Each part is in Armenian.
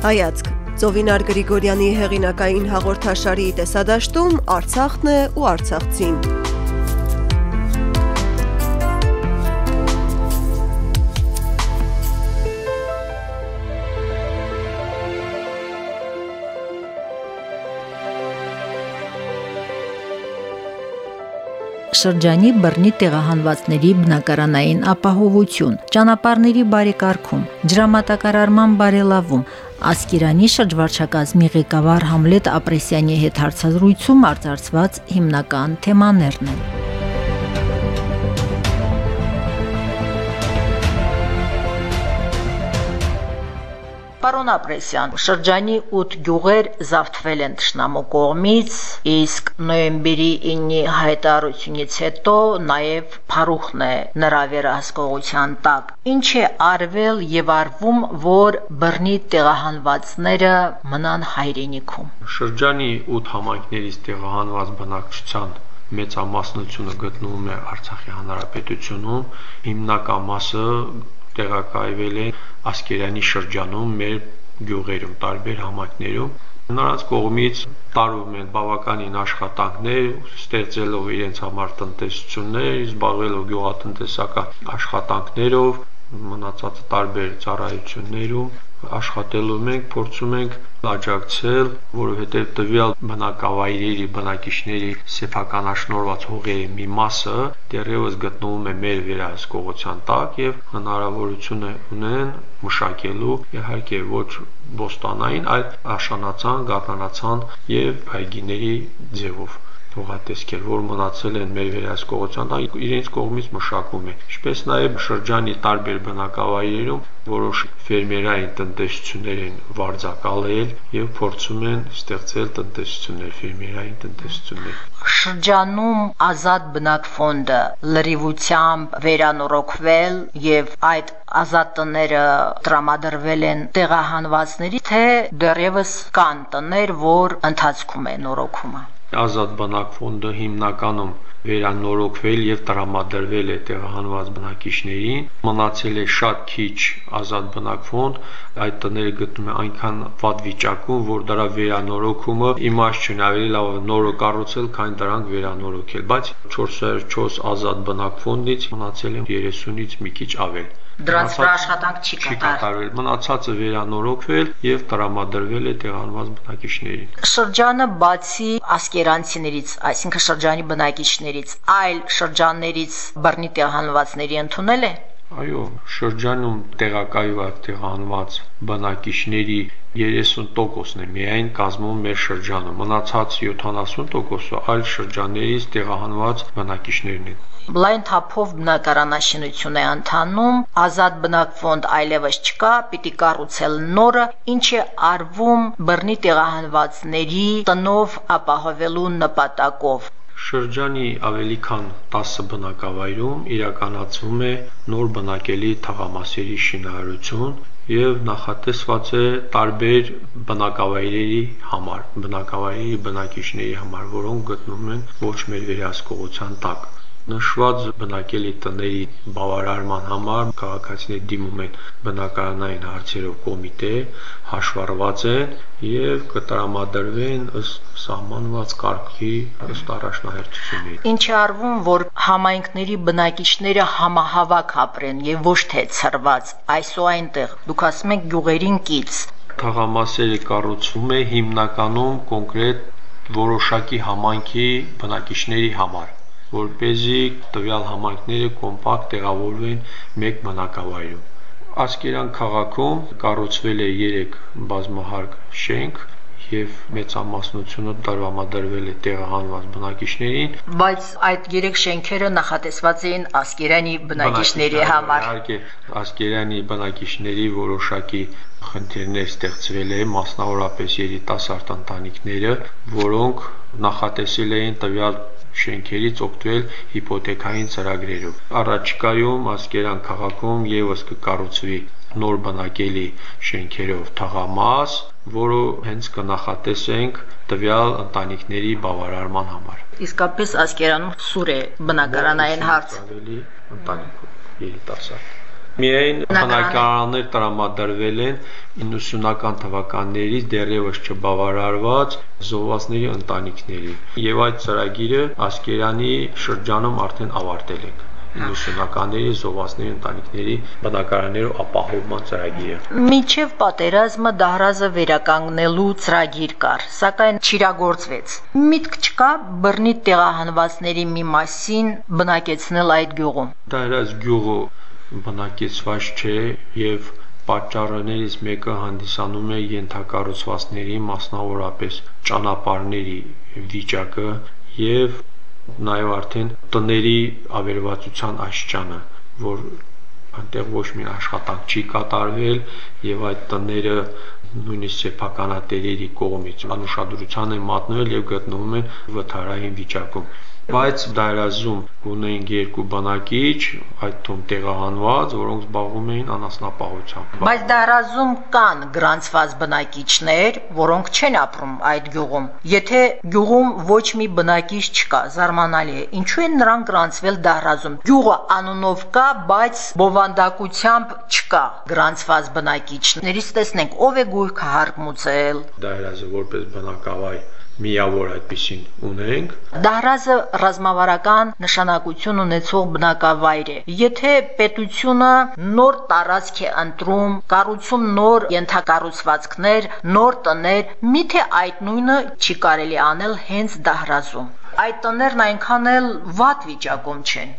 Հայացք. Ծովինար Գրիգորյանի հեղինակային հաղորդաշարի տեսադաշտում Արցախն է ու Արցախցին։ շրջանի բռնի տեղահանվածների բնակարանային ապահովություն, ճանապարհների բարեկարգում, ջրամատակարարման բարելավում, Ասկերանի շրջվարչակազմի ղեկավար Համլետ Ապրեսյանի հետ հարցազրույցում արձարծված հիմնական թեմաներն են։ Պարոն Ապրեսյան, շրջանի 8 գյուղեր զավթվել են ճշնամու կողմից, իսկ նոյեմբերի 9-ի հայտարարությունից հետո նաև Փարուխն է նրա վերահսկողության տակ։ Ինչ է արվել եւ արվում, որ բռնի տեղահանվածները մնան հայրենիքում։ Շրջանի 8 համայնքներից տեղահանված բնակչության մեծամասնությունը գտնվում է Արցախի հանրապետությունում, հիմնական մասը տեղակայվել է Ասկերանի շրջանում մեր գյուղերում, տարբեր համայնքներում նրանց կողմից տարվում են բավականին աշխատանքներ, ստեղծելով իրենց համար տնտեսություններ, զբաղվելով գյուղատնտեսական աշխատանքներով, մնացածը տարբեր ծառայություններում աշխատելու մենք փորձում ենք աջակցել, որովհետև տվյալ բնակավայրերի բնակիչների սեփականաշնորհված հողերի մի մասը դեռևս գտնվում է մեր վերահսկողության տակ եւ հնարավորություն ունեն մշակելու իհարկե ոչ ոստանային, այլ աշանացան, գարնանացան եւ այգիների ձևով հողատեսքեր, որ մնացել են մեր վերահսկողության, իրենց կողմից մշակում է։ Ինչպես նաև շրջանի տարբեր բնակավայրերում որոշ ֆերմերային տնտեսություններ են վարձակալել եւ փորձում են ստեղծել տնտեսություններ, ֆերմերային տնտեսություններ։ Շրջանում ազատ բնակֆոնդը լրիվությամբ վերանորոգվել եւ այդ ազատ տները տրամադրվել են տեղահանվածների, թե դեռևս կան տներ, որ ընթացքում է նորոգումը ազատ բնակ ֆոնդը հիմնականում վերանորոգվել եւ տրամադրվել է տեղահանված բնակիչներին մնացել է շատ քիչ ազատ բնակ ֆոնդ այդ տները գտնում է այնքան վատ վիճակում որ դրա վերանորոգումը իմաստ չունի ավելի լավ է նորը կառուցել քան դրանք վերանորոգել բայց 404 ազատ բնակ ֆոնդից մնացել է 30-ից մի քիչ ավել դրանց վրա աշխատանք չի կատարվել։ Մնացածը վերանորոգվել եւ տրամադրվել է տեղանված բնակիչներին։ Շրջանը բացի ասկերանցիներից, այսինքն շրջանի բնակիչներից, այլ շրջաններից բռնի տեղանվածների ընդունել է։ Այո, շրջանում տեղակայված տեղանված բնակիչների 30%-ն է միայն կազմում մեր շրջանում։ Մնացած 70%-ը այլ շրջաններից տեղահանված բնակիչներն են լայն թափով բնակարանաշինություն է ընթանում, ազատ բնակֆոնդ այլևս չկա, պիտի կառուցել նորը, ինչ է արվում բռնի տեղահանվածների տնով ապահովելու նպատակով շրջանի ավելի քան 10 բնակավայրում իրականացվում է նոր բնակելի թաղամասերի շինարարություն եւ նախատեսված է տարբեր բնակավայրերի համար, բնակավայրերի բնակիչների համար, որոնք գտնվում են ոչ մեր վերահսկողության տակ նշված բնակելի տների բավարարման համար քաղաքացիները դիմում են բնակարանային հարցերով կոմիտե, հաշվառված են եւ կտրամադրվեն ըստ սահմանված կարգի ըստ առաջնահերթությունների։ Ինչ է արվում, որ համայնքների բնակիչները համահավաք ապրեն եւ ոչ թե ցրված այսօ այնտեղ։ Դուք ասում եք գյուղերին կից։ Թաղամասերը կառուցվում է հիմնականում կոնկրետ որոշակի համայնքի բնակիչների համար որ เป զի տվյալ համայնքները կոմպակտ տեղավորվեն մեկ բնակավայրում։ Ասկերան քաղաքում կառուցվել է 3 բազմահարկ շենք եւ մեծամասնությունը տրամադրվել է տեղահանված բնակիչներին բայց այդ երեք շենքերը նախատեսված էին ասկերանի բնակիչների համար իհարկե ասկերանի բնակիչների որոշակի խնդիրներ ստեղծվել է մասնավորապես երիտասարդ ընտանիքները որոնք նախատեսել էին տվյալ շենքերից օգտվել հիփոթեքային ծրագրերով։ Առաջիկայում Ասկերան քաղաքում եւս կկառուցվի նոր բնակելի շենքերով թաղամաս, որը հենց կնախատեսենք տվյալ ընտանիքների բավարարման համար։ Իսկապես Ասկերանում սուր է բնակարանային հարց։ Ավելի ընտանիք երիտասարդ Միայն բնակարաններ տրամադրվել են 90-ական թվականներից դեռևս չբավարարված զոհվածների ընտանիքների։ Եվ այդ ծրագիրը Ասկերանի շրջանում արդեն ավարտել ենք 90-ականների զոհվածների ընտանիքների բնակարաններով ապահովման ծրագիրը։ Միջև պատերազմը դահրազը վերականգնելու ծրագիր կար, սակայն չիրագործվեց։ Միտք չկա բռնի տեղահանվածների մի մասին բնակեցնել այդ գյուղում։ Դահրազ գյուղը բնակեցված չէ եւ պատճառներից մեկը հանդիսանում է յենթակառուցվածքների, մասնավորապես ճանապարհների վիճակը եւ նաև արդեն տների ավերվածության աստիճանը, որ այնտեղ ոչ մի աշխատանք չի կատարվել եւ այդ տները նույնիսկ սեփականատերերի կողմից անուշադրության են մատնվել եւ գտնվում են վթարային վիճակում բայց դայրազում ունեինք երկու բնակիչ, այդ թվում տեղահանված, որոնք զբաղվում էին անասնապահությամբ։ Բայց դայրազում կան գրանցված բնակիչներ, որոնք չեն ապրում այդ գյուղում։ Եթե գյուղում ոչ մի բնակիչ չկա, զարմանալի է, ինչու են նրանք գրանցվել դայրազում։ Գյուղը անունով կա, բայց բովանդակությամբ չկա գրանցված բնակիչներից տեսնենք ով է գույքը հարկմուծել։ Դայրազը որպես բնակավայր միավոր այդպեսին ունենք։ Դահրազը ռազմավարական նշանակություն ունեցող բնակավայր է։ Եթե պետությունը նոր տարածք է ընտրում, կառուցում նոր ենթակառուցվածքներ, նոր տներ, միթե այդ նույնը չի կարելի անել հենց Դահրազում։ Այդ տներն այնքան էլ վատ վիճակում չեն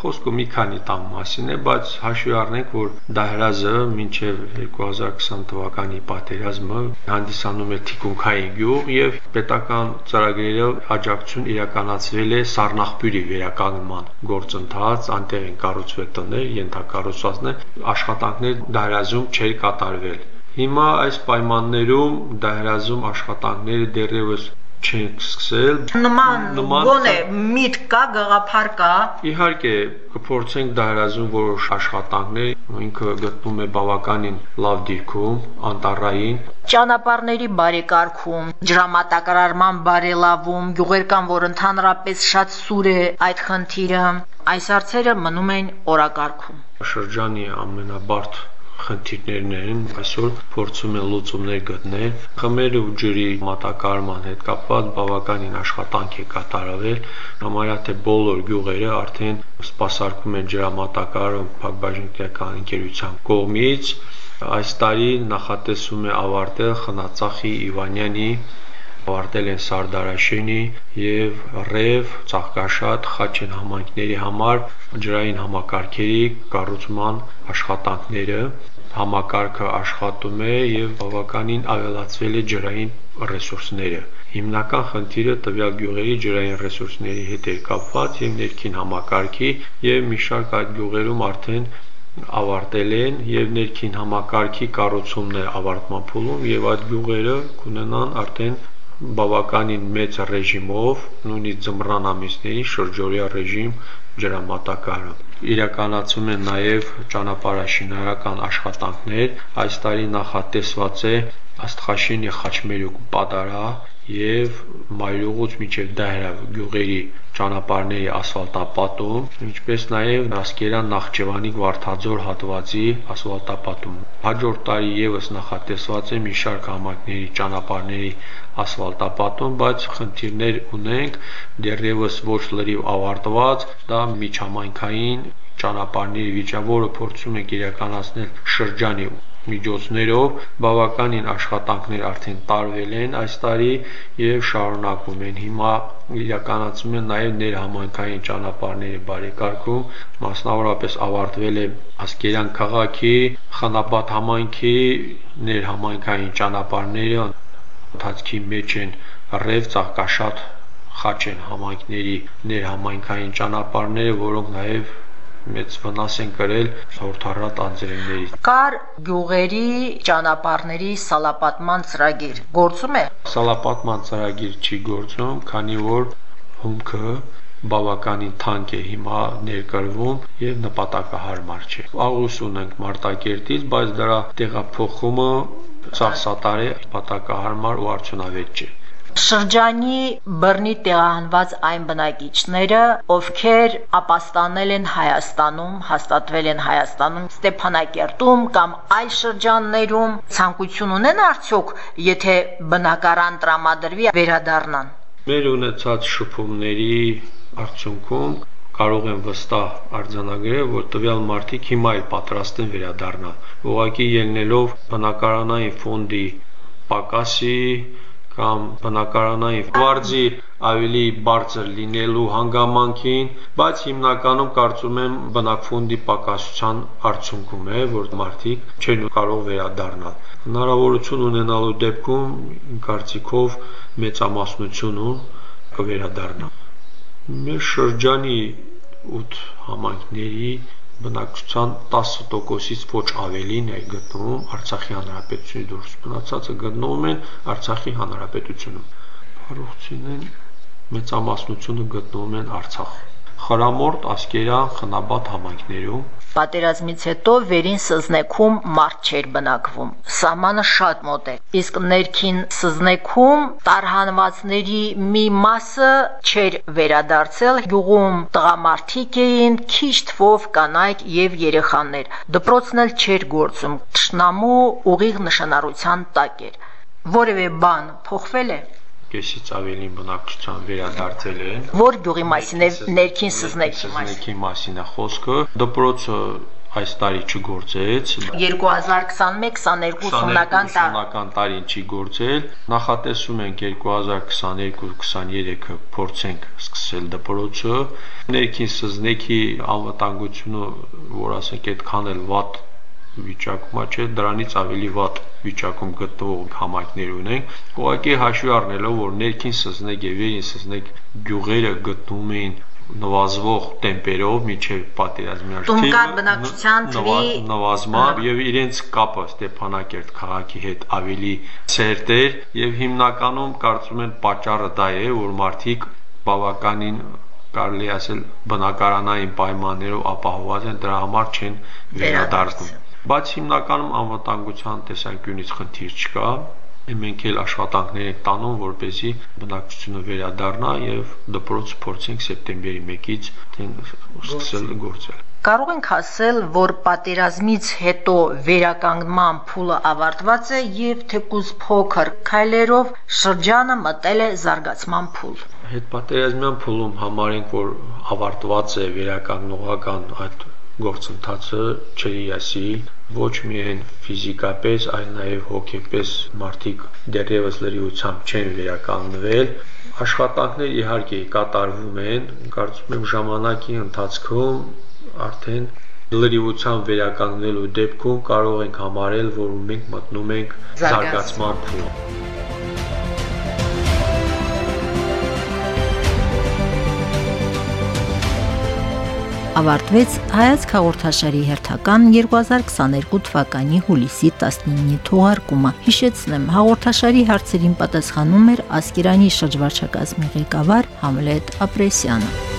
խոսքը մի քանի տան մասին է, բայց հաշվի առնենք, որ Դահրազը մինչև 2020 թվականի պատերազմը հանդիսանում է թիկունքային գյուղ եւ պետական ծրագրերով աջակցություն իրականացվել է Սառնախբյուրի վերականգնման գործընթաց, անտեղ են կառուցվել տներ, ենթակառուցվածքներ, աշխատանքներ Դահրազում չէր կատարվել։ Հիմա այս պայմաններում Դահրազում աշխատանքները դեռևս չենք սկսել նման գոնե միտք կա գաղափար կա իհարկե կփորձենք դահրազում որոշ աշխատանքներ ինքը գտնվում է բավականին լավ դիրքում անտառային ճանապարհների բարեկարգում ջրամատակարարման բարելավում գյուղեր կան որ ընդհանրապես շատ սուր է այդ խնդիրը այս հարցերը մնում են օրակարգում շրջանի ամենաբարդ խնդիրներն են, այսօր փորձում են լուծումներ գտնել։ Խմեր ու ջրի մատակարարման հետ կապված բավականին աշխատանք է կատարվել։ Համարյա թե բոլոր գյուղերը արդեն սպասարկում են ջրամատակարարում Փակbaşıնքական ընկերության կողմից։ Այս տարի նախատեսում է ավարտել Խնածախի Իվանյանի ավարտել են Սարդարաշենի եւ Ռև, Ծաղկաշատ, Խաչեն համայնքների համար ջրային համակարգերի կառուցման աշխատանքները համակարգը աշխատում է եւ բավականին ավելացվել է ջրային ռեսուրսները։ Հիմնական խնդիրը տվյալ գյուղերի ջրային ռեսուրսների հետ է կապված եւ ներքին համակարգի եւ մի շարք այդ գյուղերում արդեն ավարտել են եւ ներքին համակարգի կառուցումն է ավարտման փուլում եւ այդ գյուղերը կունենան արդեն բավականին մեծ ռեժիմով, նույնիսկ ձմռան ամիսների շրջօրյա ռեժիմ ջրամատակարարը իրականացում են նաև ճանապարհաշինարական աշխատանքներ։ Այս տարի նախատեսված է Աստղաշենի Խաչմերուկ պատարագ եւ Մայրուղուց մինչեւ Դահրավ գյուղերի ճանապարհների ասֆալտապատում, ինչպես նաև Ասկերան Նախճեվանի Վարդաձոր հատվածի ասֆալտապատում։ Հաջորդ տարի եւս նախատեսված է մի շարք համայնքների ճանապարհների ասֆալտապատում, բայց խնդիրներ ունենք, դեռևս ոչ լրիվ ավարտված, դա միջհամայնքային ճանապարհների վիճավորը փորձում ենք իրականացնել շրջանի միջոցներով բավականին աշխատանքներ արդեն տարվել են այս տարի եւ շարունակվում են հիմա իրականացում են նաեւ ներհամայնքային ճանապարհների բարեկարգում մասնավորապես ավարտվել է Ասկերան քաղաքի Խանաբադ համայնքի ներհամայնքային ճանապարհները ընթացքի մեջ են Ռև, Ծաղկաշատ, Խաչեն համայնքների ներհամայնքային ճանապարհները, որոնք նաև մեծ վնաս են կրել հորթառատ անձրևներից։ Կար գյուղերի ճանապարհների սալապատման ծրագիր։ Գործում է։ Սալապատման ծրագիր չի գործում, քանի որ հումքը բավականին թանկ է հիմա ներկրվում եւ նպատակահարմար չէ։ Աղուս ունենք Մարտակերտից, բայց դրա տեղափոխումը ծախսատար է, պատակահարմար ու արդյունավետ չէ։ Շրջանի բռնի տեղահանված այն բնակիչները, ովքեր ապաստանել են Հայաստանում, հաստատվել են Հայաստանում, Ստեփանակերտում կամ այլ շրջաններում, ցանկություն ունեն արդյոք, եթե բնակարան տրամադրվի, վերադառնան։ Մեր ունեցած շփումների արդյունքում կարող են վստահ արձանագրել, որ տվյալ մարդիկ հիմա էլ պատրաստ են վերադառնալ։ Ուղղակի ելնելով բնակարանային ֆոնդի պակասի կամ բնակարանային վարձի ավելի բարձր լինելու հանգամանքին, բայց հիմնականում կարծում եմ բնակֆոնդի պակասության արդյունքում է, որ մարդիկ չեն կարող վերադառնալ։ Հնարավորություն ունենալու դեպքում կարծիքով մեծամասնությունը կվերադառնա։ Մեր շրջանի 8 համայնքների բնակչության 10%-ից ոչ ավելին է գտնվում Արցախի Հանրապետությունի դուրս, մնացածը գտնվում են Արցախի Հանրապետությունում։ Փարուխցիներն մեծամասնությունը գտնվում են Արցախ։ Խրամորդ, Ասկերան, Խնաբադ համայնքներում Պատերազմից հետո վերին Սզնեքում մարդ չէր բնակվում։ Սահմանը շատ մոտ է։ Իսկ ներքին Սզնեքում տարհանվածների մի մասը չէր վերադարձել։ Գյուղում տղամարդիկ էին, քիչ թվով կանայք եւ երեխաներ։ Դպրոցն էլ չէր գործում։ Տշնամու ուղիղ նշանառության տակ էր։ Որևէ բան փոխվել է կեսից ավելին բնակչության վերադարձել են։ Որ գյուղի մասին է ներքին սզնեքի մասին։ Սզնեքի մասին է խոսքը։ Դպրոցը այս տարի չգործեց 2021-22 ուսումնական տարի ուսումնական տարին չի գործել նախատեսում ենք 2022-23-ը փորձենք սկսել դպրոցը ներքին սզնեքի անվտանգությունը որ ասենք այդքան էլ վատ վիճակում է, չէ, դրանից ավելի վատ վիճակում գտնվող համայնքներ ունենք։ Ուղղակի հաշվի առնելով, որ ներքին սզնեկ եւ վերին սզնեկ գյուղերը գտնվում էին նվազվող տեմպերով միջև պատերազմի արդյունք Տունկար բնակչության թվի նվազմամբ եւ իրենց կապը Ստեփանակերտ քաղաքի հետ ավելի սերտ էր եւ հիմնականում կարծում են պատճառը դա է որ մարդիկ բավականին կարելի ասել բնակարանային պայմաններով ապահոված են դրա համար չեն վերադարձնում բայց հիմնականում անվտանգության տեսանկյունից խնդիր չկա մենք էլ աշխատանքներ ենք տանում, որպեսզի բնակչությունը վերադառնա եւ դպրոց փորձենք սեպտեմբերի 1-ից սկսել գործել։ Կարող ենք ասել, որ պատերազմից հետո վերականգնման փուլը ավարտված է եւ թեկուզ փոքր քայլերով շրջանը մտել է զարգացման փուլ։ Հետպատերազմյան փուլում համարենք, որ ավարտված է վերականգնողական այդ գործընթացը չի ասի ոչ միայն ֆիզիկապես, այլ նաև հոգեպես մարդիկ դեռևս լրիվությամբ չեն վերականգնվել։ Աշխատանքներ իհարկե կատարվում են, կարծում եմ ժամանակի ընթացքում արդեն լրիվությամբ վերականգնելու դեպքում կարող ենք համարել, որ մենք մտնում ենք զարգացման փուլ։ ավարտվեց հայացք հաղորդաշարի հերթական 2022 թվականի հուլիսի 19-ի թողարկումը։ Հիշեցնեմ, հաղորդաշարի հարցերին պատասխանում էր Ասկերանի շրջվարչակազմի ղեկավար Համլետ Ապրեսյանը։